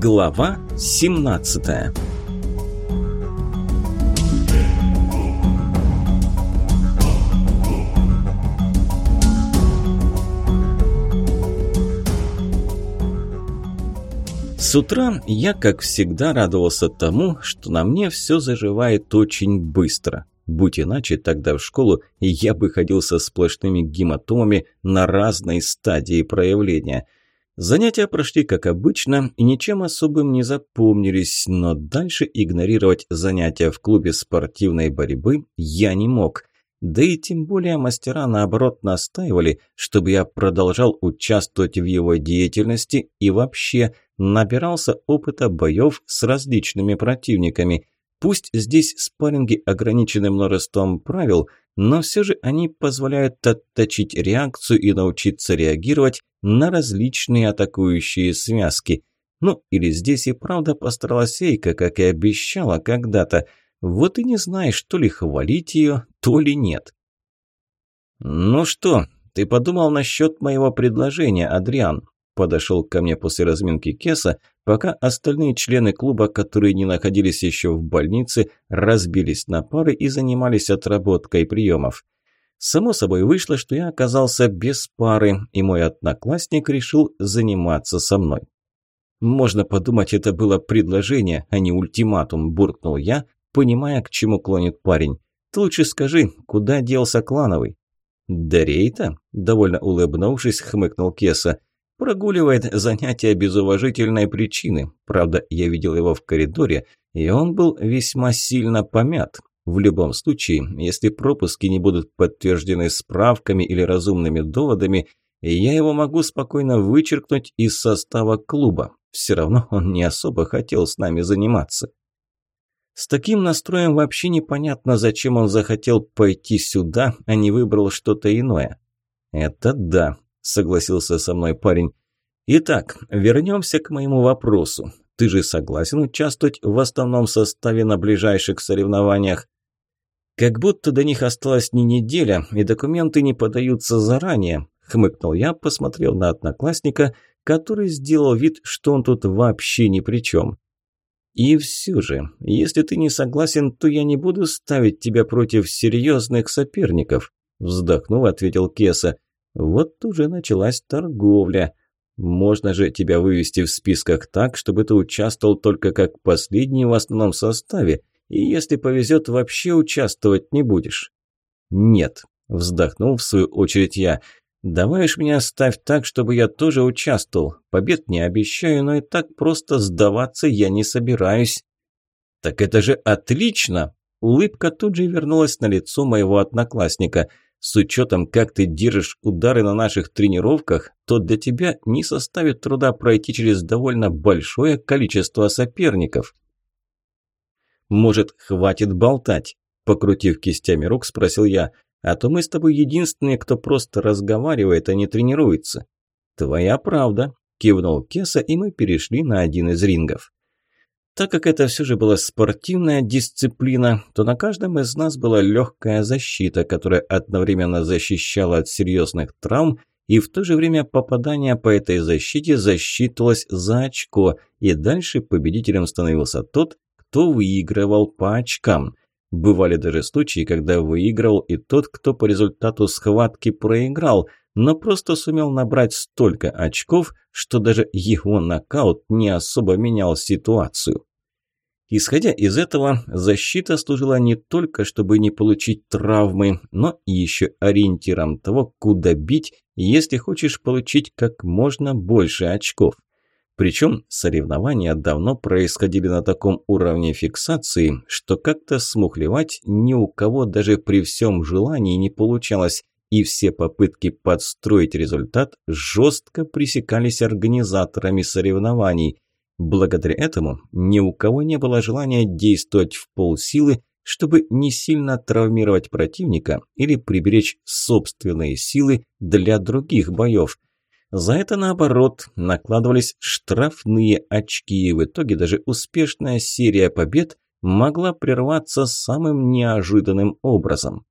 Глава 17 С утра я, как всегда, радовался тому, что на мне все заживает очень быстро. Будь иначе, тогда в школу я бы ходил со сплошными гематомами на разной стадии проявления. Занятия прошли как обычно и ничем особым не запомнились, но дальше игнорировать занятия в клубе спортивной борьбы я не мог. Да и тем более мастера наоборот настаивали, чтобы я продолжал участвовать в его деятельности и вообще набирался опыта боев с различными противниками – Пусть здесь спарринги ограничены множеством правил, но все же они позволяют отточить реакцию и научиться реагировать на различные атакующие связки. Ну, или здесь и правда постаралась Эйка, как и обещала когда-то. Вот и не знаешь, то ли хвалить ее, то ли нет. «Ну что, ты подумал насчет моего предложения, Адриан?» Подошел ко мне после разминки Кеса, пока остальные члены клуба, которые не находились еще в больнице, разбились на пары и занимались отработкой приемов. Само собой вышло, что я оказался без пары, и мой одноклассник решил заниматься со мной. «Можно подумать, это было предложение, а не ультиматум», – буркнул я, понимая, к чему клонит парень. «Ты лучше скажи, куда делся Клановый?» «Дарейта?» – довольно улыбнувшись, хмыкнул Кеса – Прогуливает занятия без уважительной причины. Правда, я видел его в коридоре, и он был весьма сильно помят. В любом случае, если пропуски не будут подтверждены справками или разумными доводами, я его могу спокойно вычеркнуть из состава клуба. Все равно он не особо хотел с нами заниматься. С таким настроем вообще непонятно, зачем он захотел пойти сюда, а не выбрал что-то иное. Это да, согласился со мной парень. Итак, вернемся к моему вопросу. Ты же согласен участвовать в основном составе на ближайших соревнованиях? Как будто до них осталась не неделя, и документы не подаются заранее, хмыкнул я, посмотрел на одноклассника, который сделал вид, что он тут вообще ни при чем. И все же, если ты не согласен, то я не буду ставить тебя против серьезных соперников, вздохнув, ответил Кеса. Вот уже началась торговля. Можно же тебя вывести в списках так, чтобы ты участвовал только как последний в основном составе, и если повезет, вообще участвовать не будешь. Нет, вздохнул в свою очередь я. Давай уж меня ставь так, чтобы я тоже участвовал. Побед не обещаю, но и так просто сдаваться я не собираюсь. Так это же отлично! Улыбка тут же вернулась на лицо моего одноклассника – с учетом, как ты держишь удары на наших тренировках, то для тебя не составит труда пройти через довольно большое количество соперников. Может, хватит болтать? Покрутив кистями рук, спросил я. А то мы с тобой единственные, кто просто разговаривает, а не тренируется. Твоя правда, кивнул Кеса, и мы перешли на один из рингов. Так как это все же была спортивная дисциплина, то на каждом из нас была легкая защита, которая одновременно защищала от серьезных травм, и в то же время попадание по этой защите засчитывалось за очко, и дальше победителем становился тот, кто выигрывал по очкам. Бывали даже случаи, когда выигрывал и тот, кто по результату схватки проиграл – но просто сумел набрать столько очков, что даже его нокаут не особо менял ситуацию. Исходя из этого, защита служила не только, чтобы не получить травмы, но и еще ориентиром того, куда бить, если хочешь получить как можно больше очков. Причем соревнования давно происходили на таком уровне фиксации, что как-то смухлевать ни у кого даже при всем желании не получалось, и все попытки подстроить результат жестко пресекались организаторами соревнований. Благодаря этому ни у кого не было желания действовать в полсилы, чтобы не сильно травмировать противника или приберечь собственные силы для других боев. За это, наоборот, накладывались штрафные очки, и в итоге даже успешная серия побед могла прерваться самым неожиданным образом.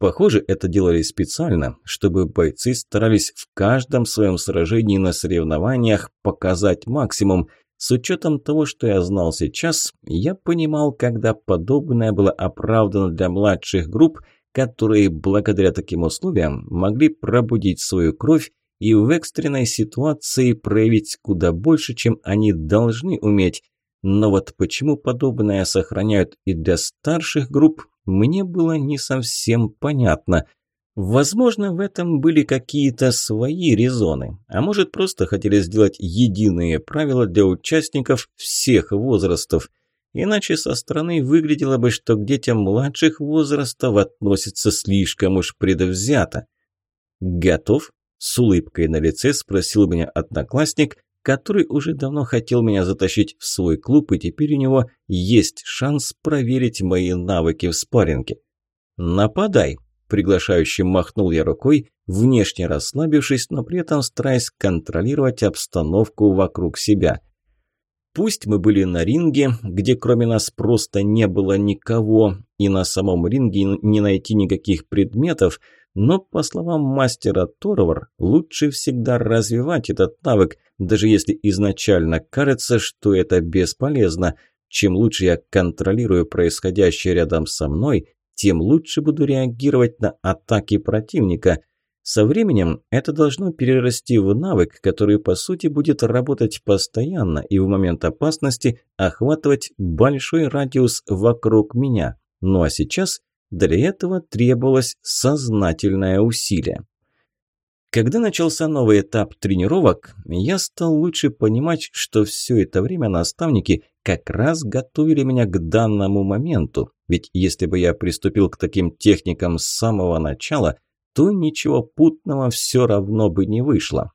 Похоже, это делали специально, чтобы бойцы старались в каждом своем сражении на соревнованиях показать максимум. С учетом того, что я знал сейчас, я понимал, когда подобное было оправдано для младших групп, которые благодаря таким условиям могли пробудить свою кровь и в экстренной ситуации проявить куда больше, чем они должны уметь. Но вот почему подобное сохраняют и для старших групп, мне было не совсем понятно. Возможно, в этом были какие-то свои резоны, а может просто хотели сделать единые правила для участников всех возрастов. Иначе со стороны выглядело бы, что к детям младших возрастов относятся слишком уж предвзято. «Готов?» – с улыбкой на лице спросил меня одноклассник, который уже давно хотел меня затащить в свой клуб, и теперь у него есть шанс проверить мои навыки в спарринге. «Нападай!» – приглашающим махнул я рукой, внешне расслабившись, но при этом стараясь контролировать обстановку вокруг себя. Пусть мы были на ринге, где кроме нас просто не было никого, и на самом ринге не найти никаких предметов, но, по словам мастера Торовар, лучше всегда развивать этот навык, даже если изначально кажется, что это бесполезно. Чем лучше я контролирую происходящее рядом со мной, тем лучше буду реагировать на атаки противника – со временем это должно перерасти в навык, который по сути будет работать постоянно и в момент опасности охватывать большой радиус вокруг меня. Ну а сейчас для этого требовалось сознательное усилие. Когда начался новый этап тренировок, я стал лучше понимать, что все это время наставники как раз готовили меня к данному моменту. Ведь если бы я приступил к таким техникам с самого начала – то ничего путного все равно бы не вышло.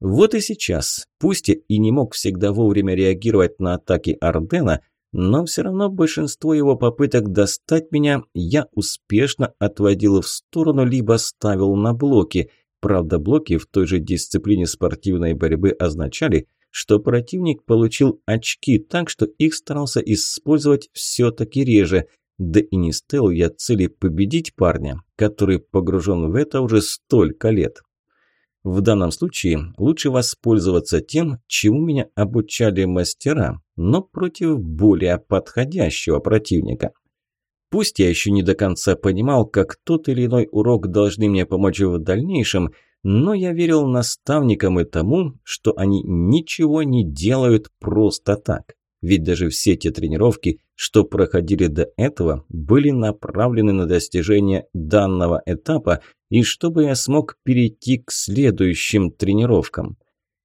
Вот и сейчас, пусть я и не мог всегда вовремя реагировать на атаки Ордена, но все равно большинство его попыток достать меня я успешно отводил в сторону, либо ставил на блоки. Правда, блоки в той же дисциплине спортивной борьбы означали, что противник получил очки, так что их старался использовать все-таки реже – да и не ставил я цели победить парня, который погружен в это уже столько лет. В данном случае лучше воспользоваться тем, чему меня обучали мастера, но против более подходящего противника. Пусть я еще не до конца понимал, как тот или иной урок должны мне помочь в дальнейшем, но я верил наставникам и тому, что они ничего не делают просто так. Ведь даже все те тренировки, что проходили до этого, были направлены на достижение данного этапа и чтобы я смог перейти к следующим тренировкам.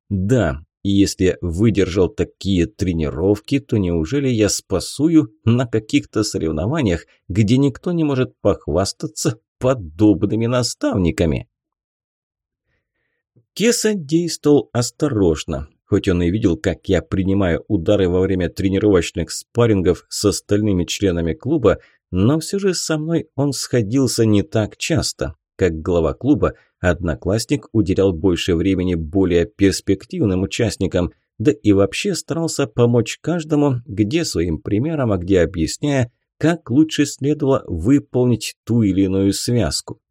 Да, и если я выдержал такие тренировки, то неужели я спасую на каких-то соревнованиях, где никто не может похвастаться подобными наставниками? Кеса действовал осторожно, Хоть он и видел, как я принимаю удары во время тренировочных спаррингов с остальными членами клуба, но все же со мной он сходился не так часто. Как глава клуба, одноклассник уделял больше времени более перспективным участникам, да и вообще старался помочь каждому, где своим примером, а где объясняя, как лучше следовало выполнить ту или иную связку.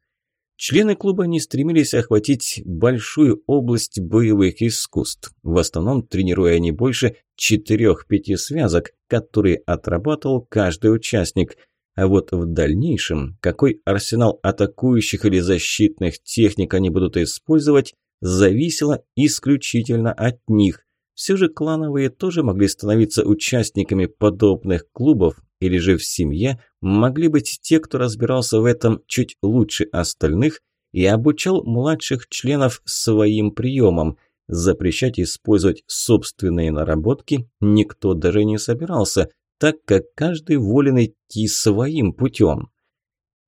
Члены клуба не стремились охватить большую область боевых искусств, в основном тренируя не больше четырех-пяти связок, которые отрабатывал каждый участник. А вот в дальнейшем, какой арсенал атакующих или защитных техник они будут использовать, зависело исключительно от них. Все же клановые тоже могли становиться участниками подобных клубов, или же в семье могли быть те, кто разбирался в этом чуть лучше остальных и обучал младших членов своим приемам. Запрещать использовать собственные наработки никто даже не собирался, так как каждый волен идти своим путем.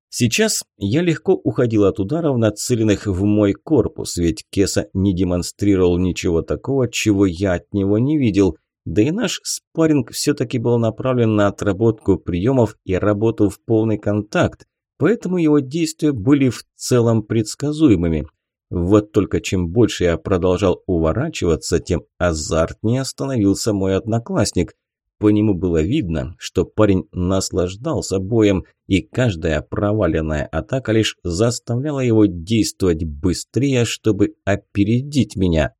Сейчас я легко уходил от ударов, нацеленных в мой корпус, ведь Кеса не демонстрировал ничего такого, чего я от него не видел – да и наш спарринг все-таки был направлен на отработку приемов и работу в полный контакт, поэтому его действия были в целом предсказуемыми. Вот только чем больше я продолжал уворачиваться, тем азартнее становился мой одноклассник. По нему было видно, что парень наслаждался боем, и каждая проваленная атака лишь заставляла его действовать быстрее, чтобы опередить меня.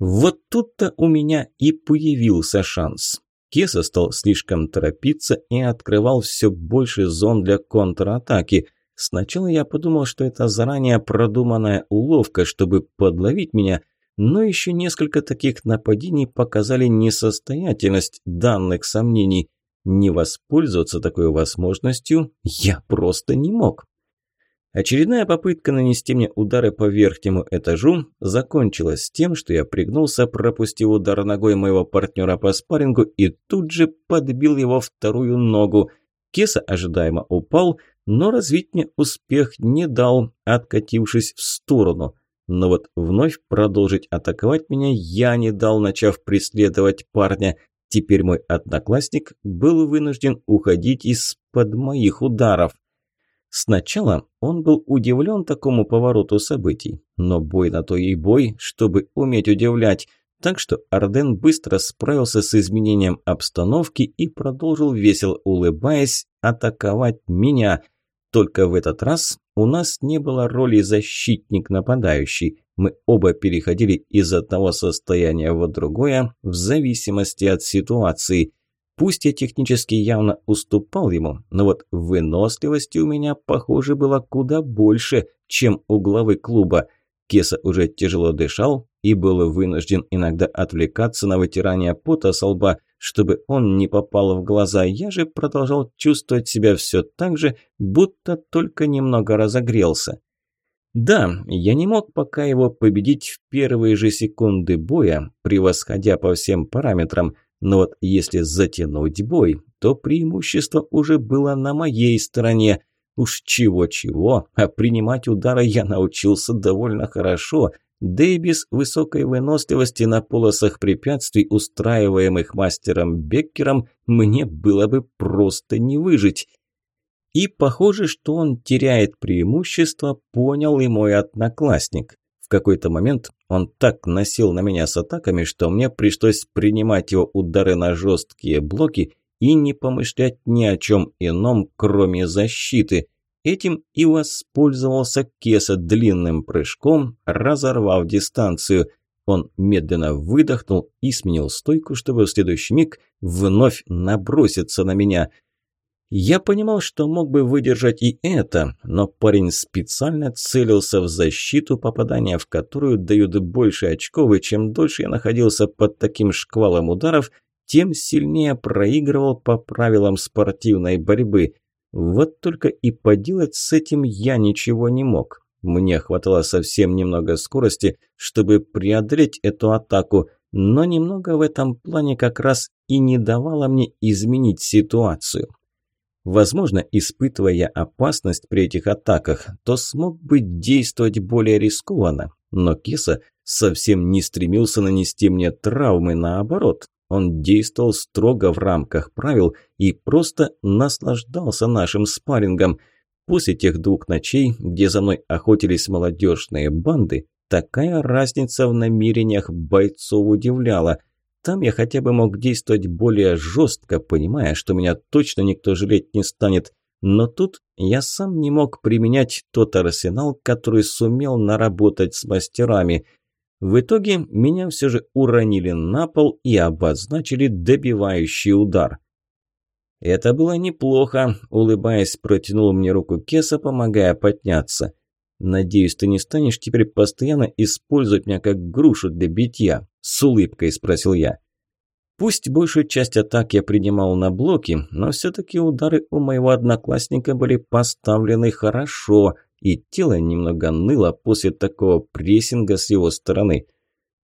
Вот тут-то у меня и появился шанс. Кеса стал слишком торопиться и открывал все больше зон для контратаки. Сначала я подумал, что это заранее продуманная уловка, чтобы подловить меня, но еще несколько таких нападений показали несостоятельность данных сомнений. Не воспользоваться такой возможностью я просто не мог. Очередная попытка нанести мне удары по верхнему этажу закончилась тем, что я пригнулся, пропустив удар ногой моего партнера по спаррингу и тут же подбил его вторую ногу. Кеса ожидаемо упал, но развить мне успех не дал, откатившись в сторону. Но вот вновь продолжить атаковать меня я не дал, начав преследовать парня. Теперь мой одноклассник был вынужден уходить из-под моих ударов. Сначала он был удивлен такому повороту событий, но бой на то и бой, чтобы уметь удивлять, так что Арден быстро справился с изменением обстановки и продолжил весело улыбаясь атаковать меня. Только в этот раз у нас не было роли защитник-нападающий. Мы оба переходили из одного состояния в другое в зависимости от ситуации – Пусть я технически явно уступал ему, но вот выносливости у меня, похоже, было куда больше, чем у главы клуба. Кеса уже тяжело дышал и был вынужден иногда отвлекаться на вытирание пота со лба, чтобы он не попал в глаза. Я же продолжал чувствовать себя все так же, будто только немного разогрелся. Да, я не мог пока его победить в первые же секунды боя, превосходя по всем параметрам, но вот если затянуть бой, то преимущество уже было на моей стороне. Уж чего-чего, а принимать удары я научился довольно хорошо, без высокой выносливости на полосах препятствий, устраиваемых мастером Беккером, мне было бы просто не выжить. И похоже, что он теряет преимущество, понял и мой одноклассник какой-то момент он так насел на меня с атаками, что мне пришлось принимать его удары на жесткие блоки и не помышлять ни о чем ином, кроме защиты. Этим и воспользовался Кеса длинным прыжком, разорвав дистанцию. Он медленно выдохнул и сменил стойку, чтобы в следующий миг вновь наброситься на меня – я понимал, что мог бы выдержать и это, но парень специально целился в защиту, попадания в которую дают больше очков, и чем дольше я находился под таким шквалом ударов, тем сильнее проигрывал по правилам спортивной борьбы. Вот только и поделать с этим я ничего не мог. Мне хватало совсем немного скорости, чтобы преодолеть эту атаку, но немного в этом плане как раз и не давало мне изменить ситуацию. Возможно, испытывая опасность при этих атаках, то смог бы действовать более рискованно. Но Киса совсем не стремился нанести мне травмы, наоборот. Он действовал строго в рамках правил и просто наслаждался нашим спаррингом. После тех двух ночей, где за мной охотились молодежные банды, такая разница в намерениях бойцов удивляла – там я хотя бы мог действовать более жестко, понимая, что меня точно никто жалеть не станет. Но тут я сам не мог применять тот арсенал, который сумел наработать с мастерами. В итоге меня все же уронили на пол и обозначили добивающий удар. «Это было неплохо», – улыбаясь, протянул мне руку Кеса, помогая подняться. «Надеюсь, ты не станешь теперь постоянно использовать меня как грушу для битья?» – с улыбкой спросил я. Пусть большую часть атак я принимал на блоки, но все-таки удары у моего одноклассника были поставлены хорошо, и тело немного ныло после такого прессинга с его стороны.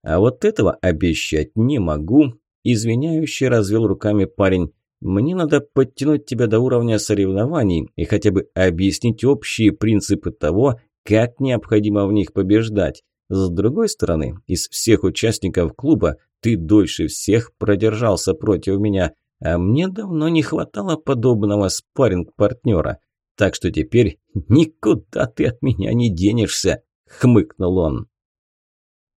А вот этого обещать не могу, извиняющий развел руками парень. Мне надо подтянуть тебя до уровня соревнований и хотя бы объяснить общие принципы того, как необходимо в них побеждать. С другой стороны, из всех участников клуба ты дольше всех продержался против меня, а мне давно не хватало подобного спарринг-партнера. Так что теперь никуда ты от меня не денешься», – хмыкнул он.